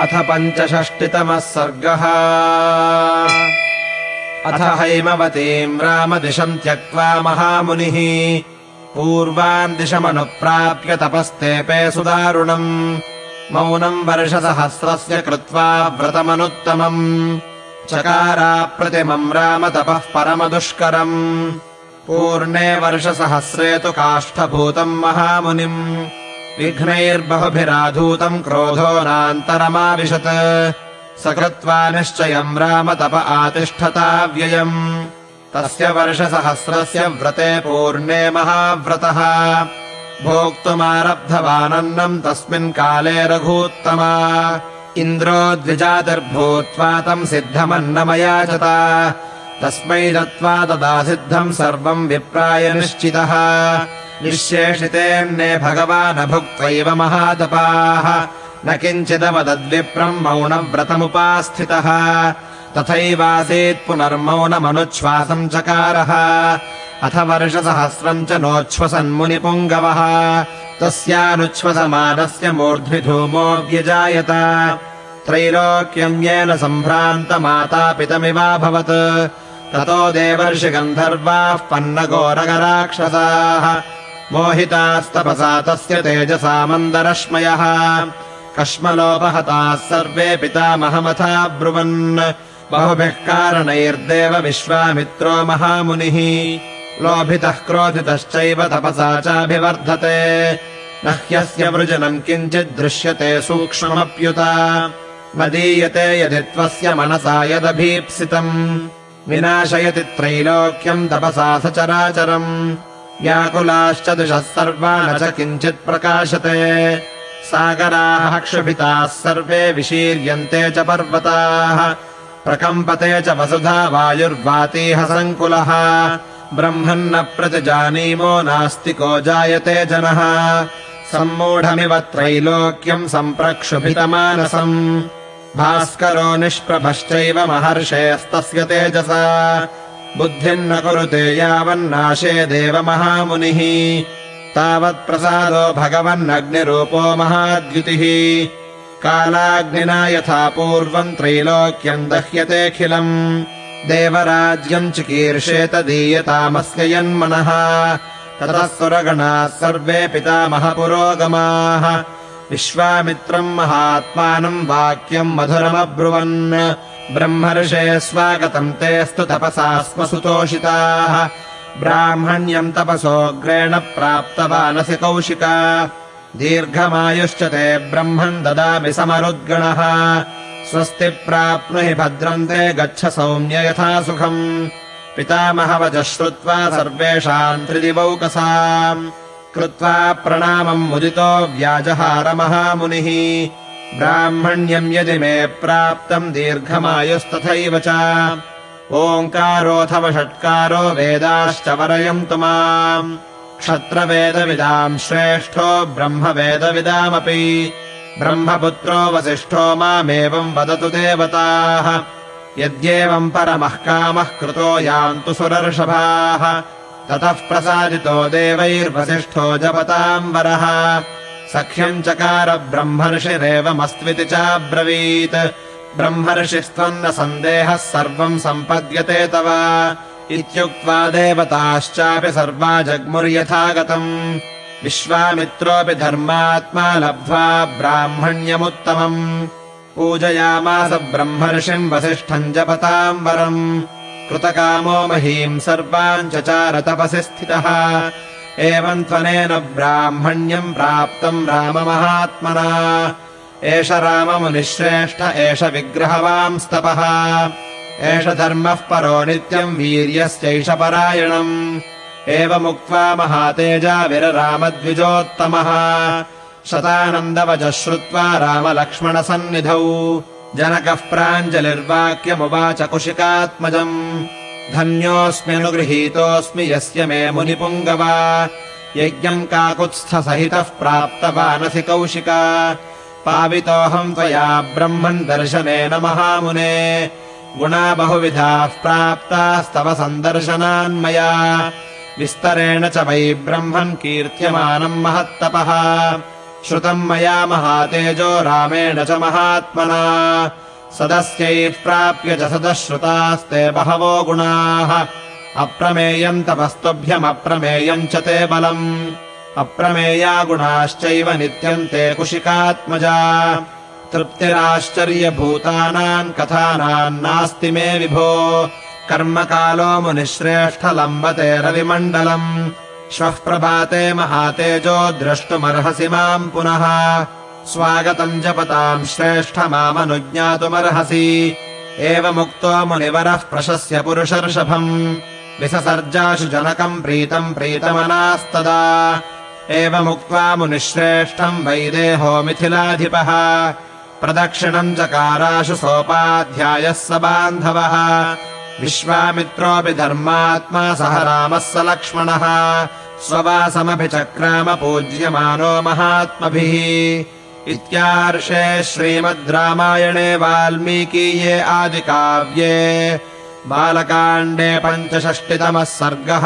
अथ पञ्चषष्टितमः सर्गः। अथ हैमवतीम् रामदिशम् त्यक्त्वा महामुनिः। पूर्वान् दिशमनुप्राप्य तपस्तेपे सुदारुणम्। मौनम् वर्षसहस्रस्य कृत्वा व्रतमनुत्तमम्। चकाराप्रतिमम् राम तपः परमदुष्करम्। पूर्णे वर्षसहस्रे तु काष्ठभूतम् महामुनिम् विघ्नैर्बहुभिराधूतम् क्रोधो नान्तरमाविशत्। स कृत्वा निश्चयम् राम तप आतिष्ठता व्ययम्। तस्य वर्षसहस्रस्य व्रते पूर्णे महाव्रतः। भोक्तुमारब्धवानन्नम् तस्मिन् काले रघूत्तमा। इन्द्रो द्विजातिर्भूत्वा तम् सिद्धमन्नमयाचत तस्मै दत्त्वा तदा सिद्धम् सर्वम् विप्राय निश्चितः निःशेषितेऽन्ये भगवानभुक्त्वैव महातपाः न किञ्चिदवदद्विप्रम् मौनव्रतमुपास्थितः। तथैवासीत् पुनर्मौनमनुच्छ्वासम् चकारः अथ वर्षसहस्रम् च नोच्छ्वसन्मुनिपुङ्गवः। तस्यानुच्छ्वसमानस्य मूर्ध्नि धूमोऽव्यजायत त्रैलोक्यम् येन सम्भ्रान्तमातापितमिवाभवत्। ततो देवर्षिगन्धर्वाः पन्नगोरगराक्षसाः मोहितास्तपसा तस्य तेजसा मन्दरश्मयः। कश्मलोपहताः सर्वे पितामहमथा ब्रुवन्। बहुभिः कारणैर्देव विश्वामित्रो महामुनिः। लोभितः क्रोधितश्चैव तपसा चाभिवर्धते। न ह्यस्य वृजनम् किञ्चिद्दृश्यते सूक्ष्ममप्युत। मदीयते यदि त्वस्य मनसा यदभीप्सितम्। विनाशयति त्रैलोक्यम् तपसा सचराचरम् व्याकुलाश्च दिशः सर्वा न च किञ्चित् प्रकाशते। सागराः क्षुभिताः सर्वे विशीर्यन्ते च पर्वताः। प्रकम्पते च वसुधा वायुर्वातीह सङ्कुलः। ब्रह्मन्न प्रतिजानीमो नास्तिको जायते जनः। सम्मूढमिव त्रैलोक्यम् सम्प्रक्षुभितमानसम्। भास्करो निष्प्रभश्चैव महर्षेस्तस्य तेजसा बुद्धिम् न कुरुते यावन्नाशे देव महामुनिः तावत्प्रसादो भगवन्नग्निरूपो महाद्युतिः। कालाग्निना यथा पूर्वम् त्रैलोक्यम् दह्यतेऽखिलम् देवराज्यम् चिकीर्षेत दीयतामस्य यन्मनः। ततः सुरगणाः सर्वे पितामहपुरोगमाः विश्वामित्रम् महात्मानम् वाक्यम् मधुरमब्रुवन् ब्रह्मर्षे स्वागतम् तेऽस्तु तपसा स्म सुतोषिताः ब्राह्मण्यम् तपसोऽग्रेण प्राप्तवानसि कौशिका। दीर्घमायुश्च ते ब्रह्मम् ददामि समरुद्गणः। स्वस्ति प्राप्नुहि भद्रम् ते गच्छ सौम्य यथा सुखम्। पितामहवचः श्रुत्वा सर्वेषाम् त्रिदिवौकसाम्। कृत्वा प्रणामम् मुदितो व्याजहारमहामुनिः ब्राह्मण्यम् यदि मे प्राप्तम् दीर्घमायुस्तथैव च। ओङ्कारोऽथवा षट्कारो वेदाश्च वरयन्तु माम्। क्षत्रवेदविदाम् श्रेष्ठो ब्रह्मवेदविदामपि। ब्रह्मपुत्रो वसिष्ठो मामेवम् वदतु देवताः। यद्येवम् परमः कामः कृतो यान्तु सुरर्षभाः। ततः प्रसादितो देवैर्वसिष्ठो जपताम् वरः सख्यम् चकार ब्रह्मर्षिरेवमस्त्विति चाब्रवीत् ब्रह्मर्षिस्त्वन्न सन्देहः सर्वम् सम्पद्यते तव। इत्युक्त्वा देवताश्चापि सर्वा जग्मुर्यथागतम्। विश्वामित्रोऽपि धर्मात्मा लब्ध्वा ब्राह्मण्यमुत्तमम्। पूजयामास ब्रह्मर्षिम् वसिष्ठम् जपताम् वरम् कृतकामो महीम् सर्वाम् चचार तपसि स्थितः एवम् त्वनेन ब्राह्मण्यम् प्राप्तम् राममहात्मना। एष राममुनिश्रेष्ठ एष विग्रहवांस्तपः। एष धर्मः परो नित्यम् वीर्यस्यैष परायणम्। एवमुक्त्वा महातेजा विररामद्विजोत्तमः। शतानन्दवचः श्रुत्वा रामलक्ष्मणसन्निधौ। जनकः प्राञ्जलिर्वाक्यमुवाच कुशिकात्मजम् धन्योऽस्म्यनुगृहीतोऽस्मि यस्य मे मुनिपुङ्गवा। यज्ञम् काकुत्स्थसहितः प्राप्तवानसि कौशिका पावितोऽहम् त्वया ब्रह्मन् दर्शनेन महामुने गुणा बहुविधाः प्राप्तास्तव सन्दर्शनान्मया। विस्तरेण च वै ब्रह्मन् कीर्त्यमानम् महत्तपः। श्रुतम् मया महातेजो रामेण च महात्मना सदस्यैः प्राप्य च सदः श्रुतास्ते बहवो गुणाः। अप्रमेयम् तपस्तुभ्यमप्रमेयम् च ते बलम्। अप्रमेया गुणाश्चैव नित्यम् ते कुशिकात्मजा। तृप्तिराश्चर्यभूतानाम् कथानाम् नास्ति मे विभो। कर्मकालो मुनिश्रेष्ठलम्बते रविमण्डलम्। श्वः प्रभाते महातेजो द्रष्टुमर्हसि माम् पुनः स्वागतम् जपताम् श्रेष्ठ मामनुज्ञातुमर्हसि एवमुक्तो मुनिवरः प्रशस्य पुरुषर्षभम्। विससर्जाशु जनकम् प्रीतम् प्रीतमनास्तदा। एवमुक्त्वा मुनिश्रेष्ठम् वैदेहो मिथिलाधिपः। प्रदक्षिणम् चकाराशु सोपाध्यायः स बान्धवः। विश्वामित्रोऽपि धर्मात्मा सह रामः स लक्ष्मणः। स्ववासमपि चक्राम पूज्यमानो महात्मभिः इत्यार्षे श्रीमद् रामायणे वाल्मीकीये आदिकाव्ये बालकाण्डे पञ्चषष्टितमः सर्गः